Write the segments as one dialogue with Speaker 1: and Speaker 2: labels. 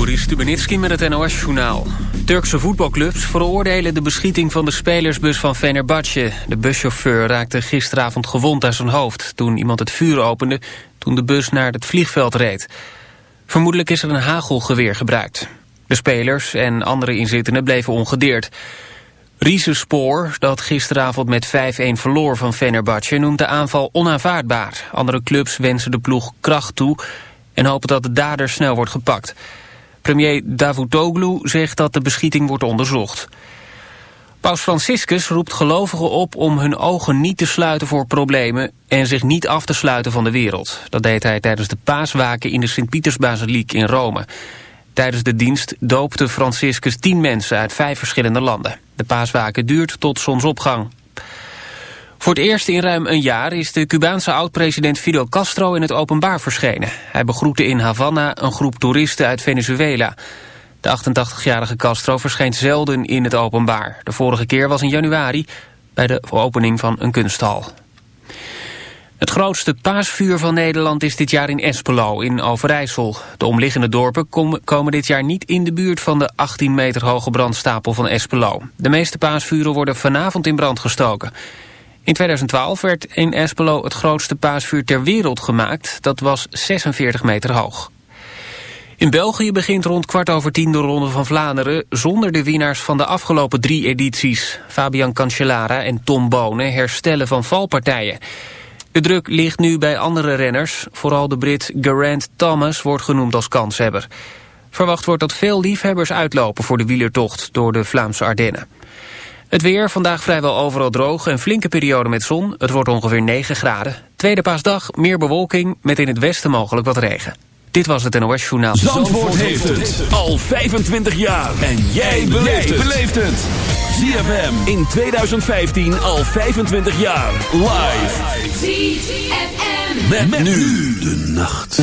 Speaker 1: Joris Stubenitski met het NOS-journaal. Turkse voetbalclubs veroordelen de beschieting van de spelersbus van Fenerbahce. De buschauffeur raakte gisteravond gewond aan zijn hoofd... toen iemand het vuur opende toen de bus naar het vliegveld reed. Vermoedelijk is er een hagelgeweer gebruikt. De spelers en andere inzittenden bleven ongedeerd. Spoor, dat gisteravond met 5-1 verloor van Fenerbahce... noemt de aanval onaanvaardbaar. Andere clubs wensen de ploeg kracht toe... en hopen dat de dader snel wordt gepakt. Premier Davutoglu zegt dat de beschieting wordt onderzocht. Paus Franciscus roept gelovigen op om hun ogen niet te sluiten voor problemen en zich niet af te sluiten van de wereld. Dat deed hij tijdens de paaswaken in de Sint-Pietersbasiliek in Rome. Tijdens de dienst doopte Franciscus tien mensen uit vijf verschillende landen. De paaswaken duurt tot zonsopgang. Voor het eerst in ruim een jaar is de Cubaanse oud-president Fidel Castro in het openbaar verschenen. Hij begroette in Havana een groep toeristen uit Venezuela. De 88-jarige Castro verschijnt zelden in het openbaar. De vorige keer was in januari bij de opening van een kunsthal. Het grootste paasvuur van Nederland is dit jaar in Espelo in Overijssel. De omliggende dorpen komen dit jaar niet in de buurt van de 18 meter hoge brandstapel van Espelo. De meeste paasvuren worden vanavond in brand gestoken. In 2012 werd in Espelo het grootste paasvuur ter wereld gemaakt. Dat was 46 meter hoog. In België begint rond kwart over tien de Ronde van Vlaanderen... zonder de winnaars van de afgelopen drie edities. Fabian Cancellara en Tom Bonen herstellen van valpartijen. De druk ligt nu bij andere renners. Vooral de Brit Geraint Thomas wordt genoemd als kanshebber. Verwacht wordt dat veel liefhebbers uitlopen voor de wielertocht door de Vlaamse Ardennen. Het weer, vandaag vrijwel overal droog en flinke periode met zon. Het wordt ongeveer 9 graden. Tweede paasdag, meer bewolking met in het westen mogelijk wat regen. Dit was het NOS Journaal.
Speaker 2: Zandvoort, Zandvoort heeft het al 25 jaar. En jij beleeft het. ZFM in 2015 al 25 jaar. Live. ZFM. Met, met nu de nacht.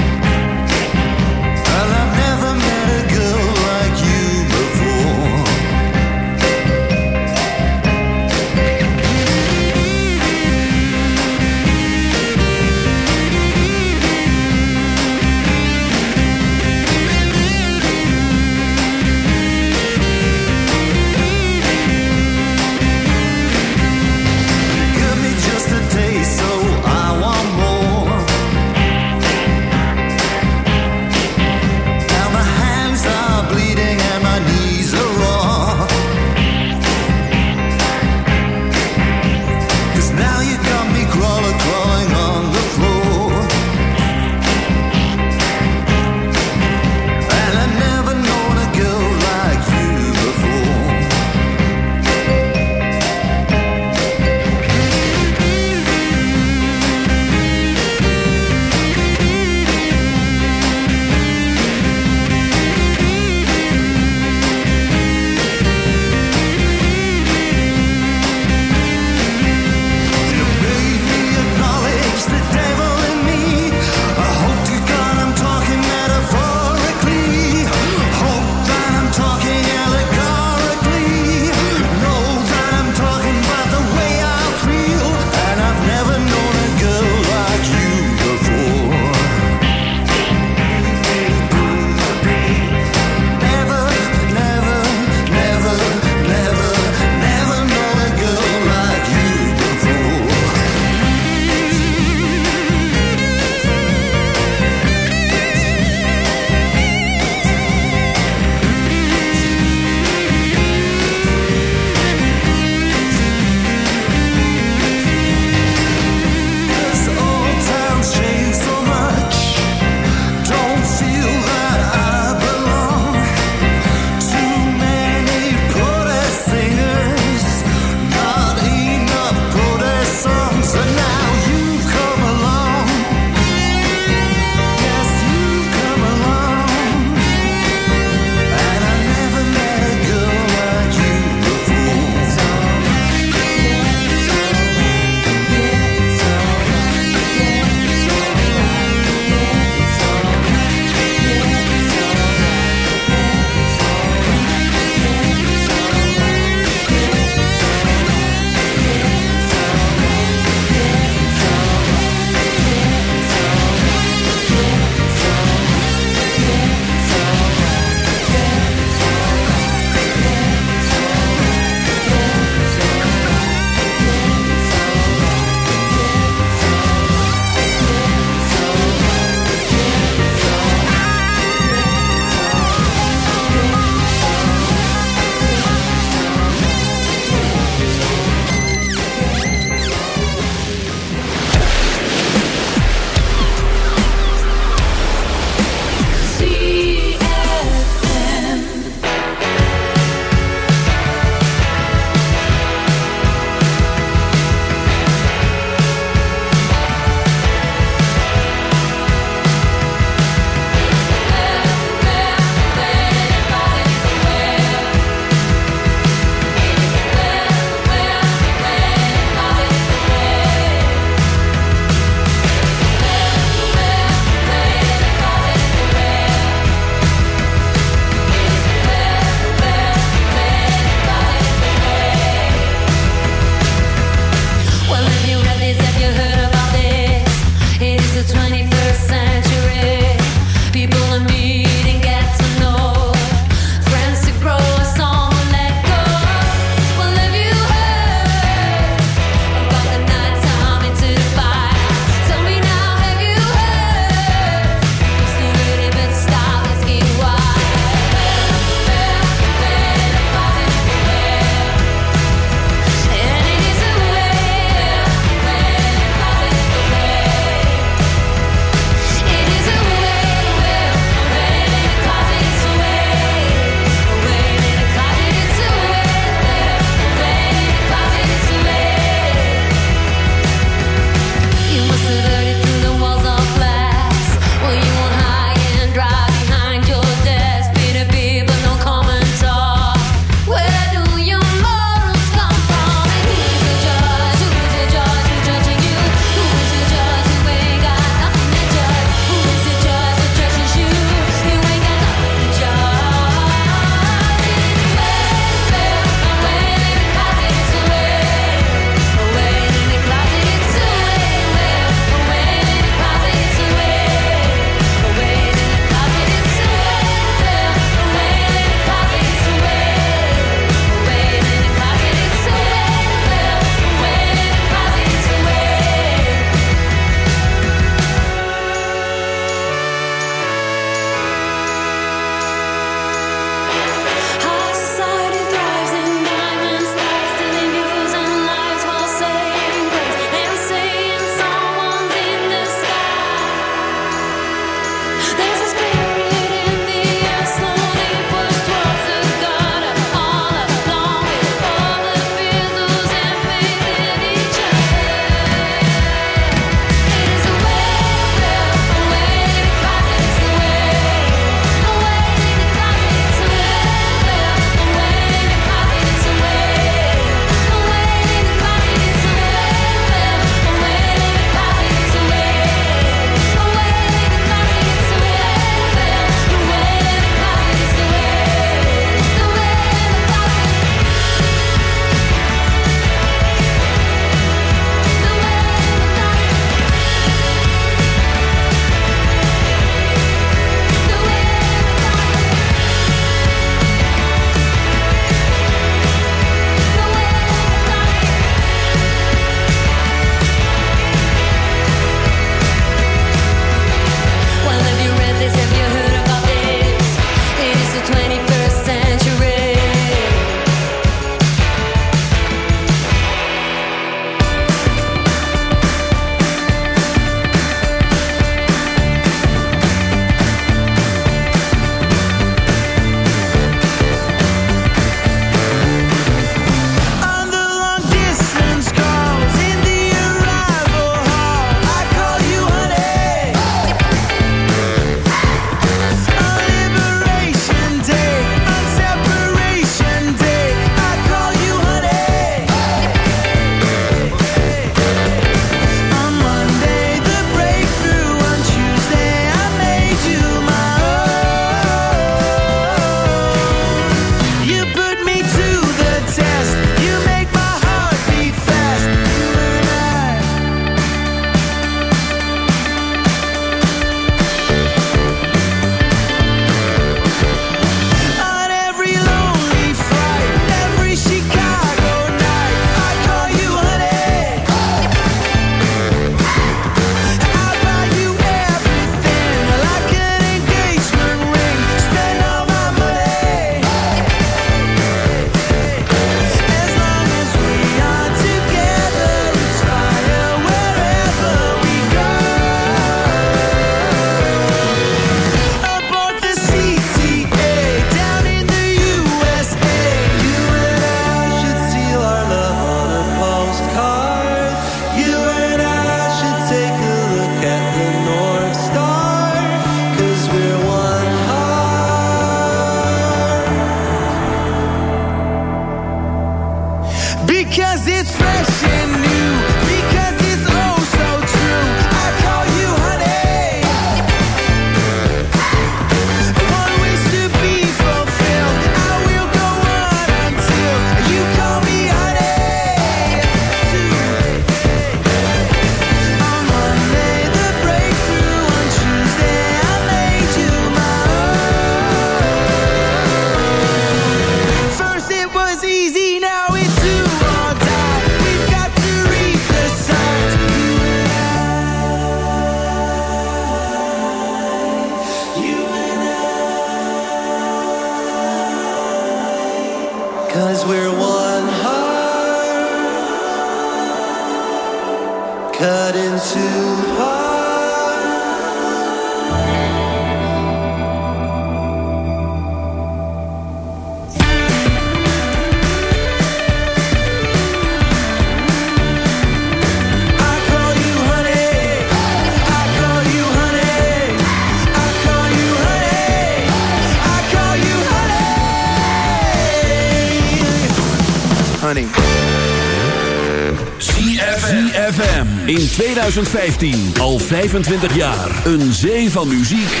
Speaker 3: ZFM.
Speaker 2: In 2015 al 25 jaar. Een zee van muziek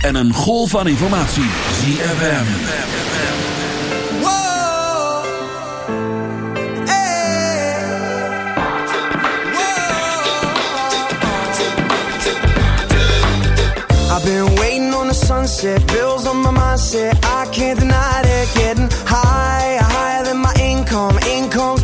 Speaker 2: en een golf van informatie. ZFM.
Speaker 4: Whoa. Hey. I've been waiting on the sunset, bills on my mindset. I can't deny it, getting higher, higher than my income. Income's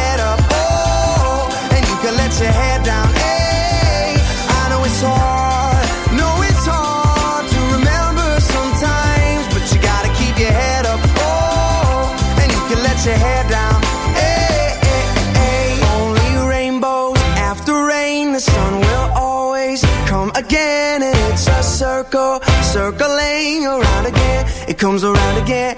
Speaker 4: comes around again.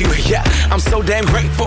Speaker 5: You. Yeah, I'm so damn grateful.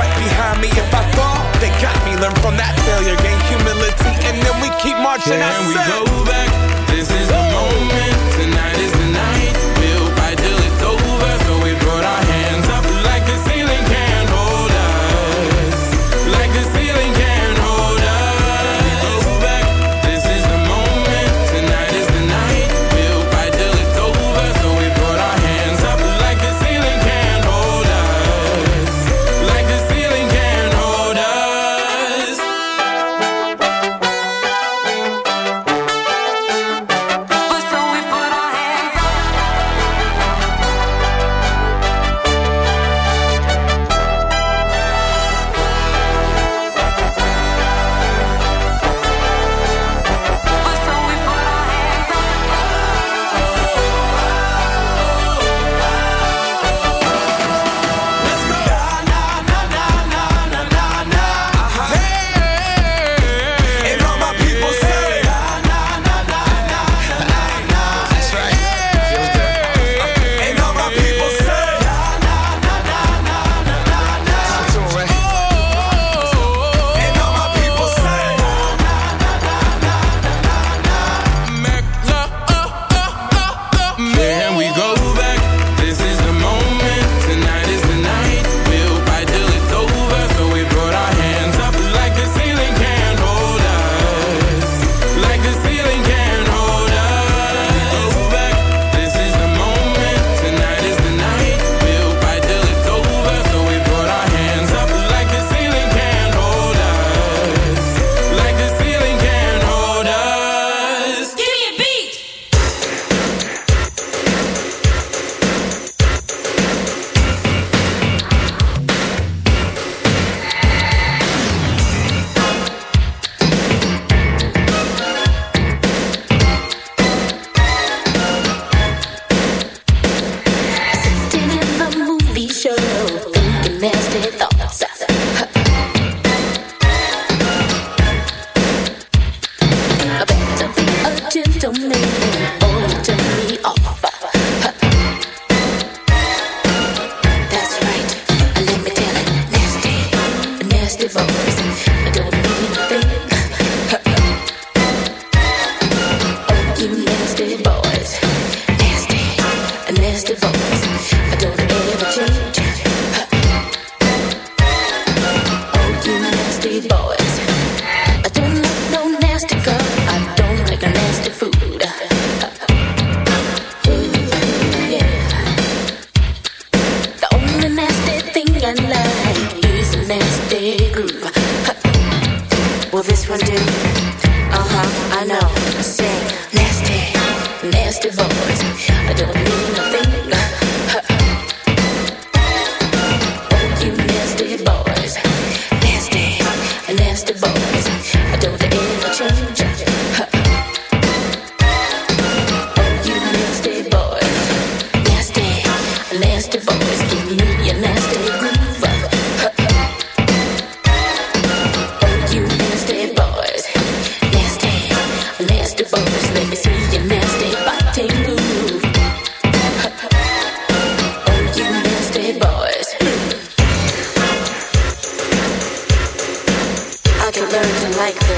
Speaker 5: right behind me. If I fall, they got me. Learn from that failure, gain humility, and then we keep marching.
Speaker 6: Can we go back? This is the moment. Tonight is the night.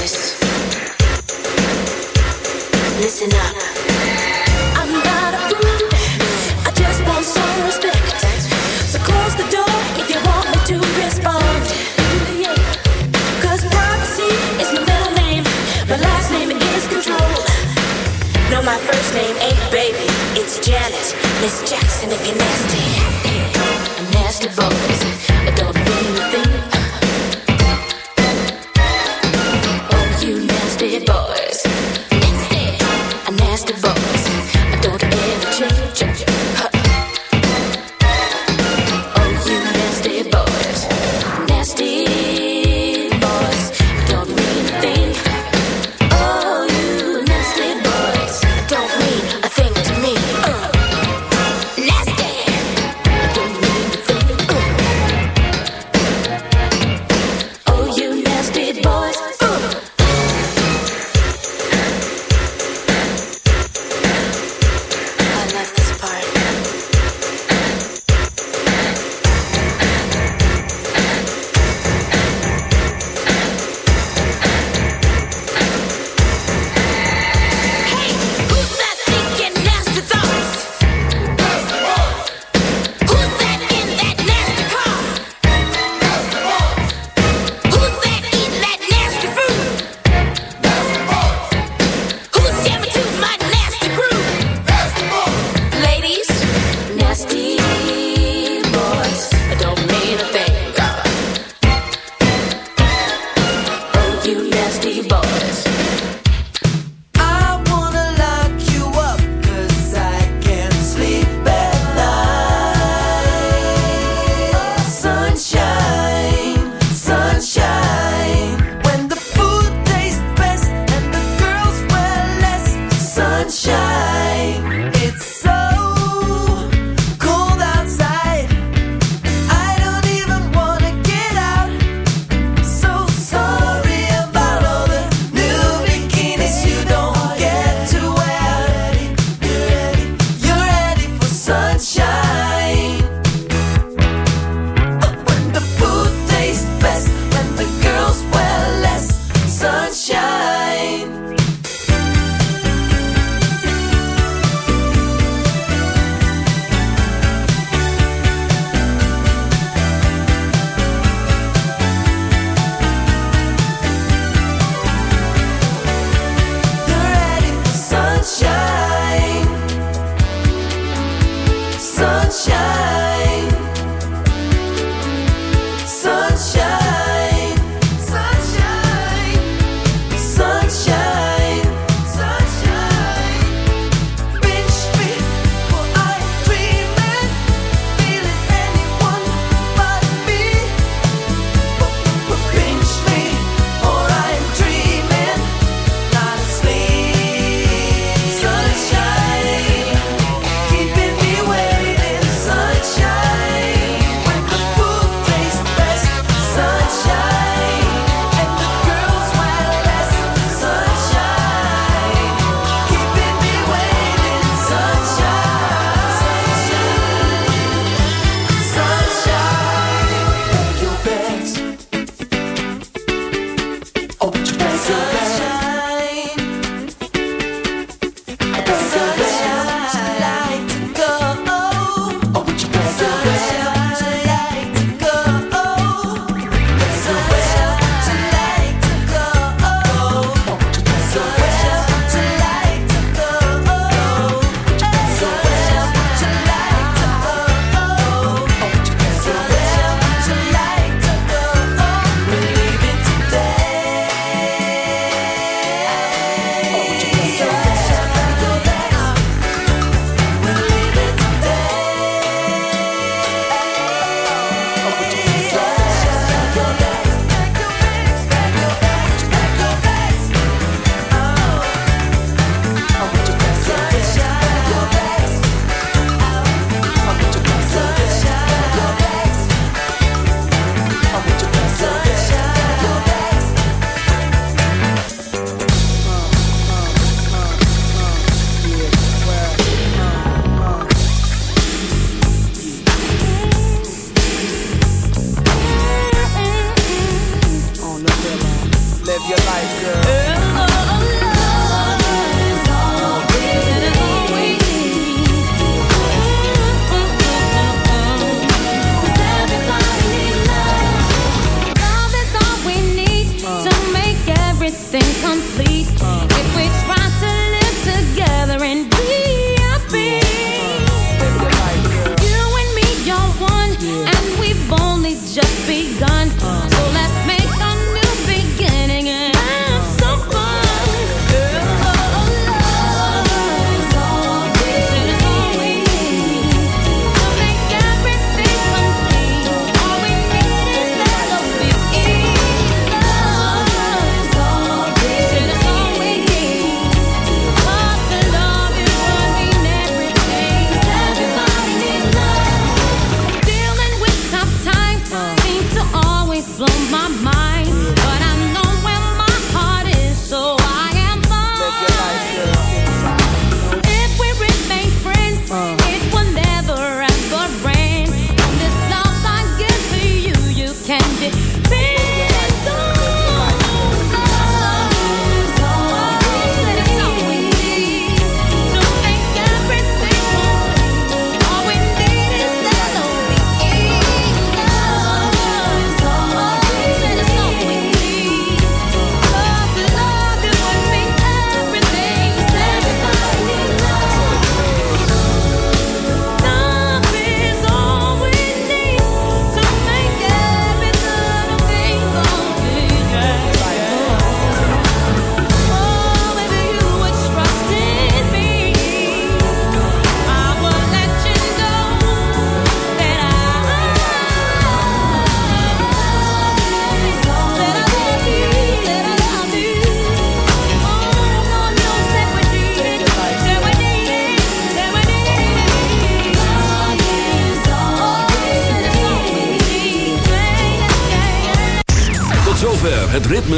Speaker 7: Listen up. I'm not a fool. I just want some respect. So close the door if you want me to respond. Cause privacy is my middle name. but last name is control. No, my first name ain't baby. It's Janet. Miss Jackson if you're nasty. I'm.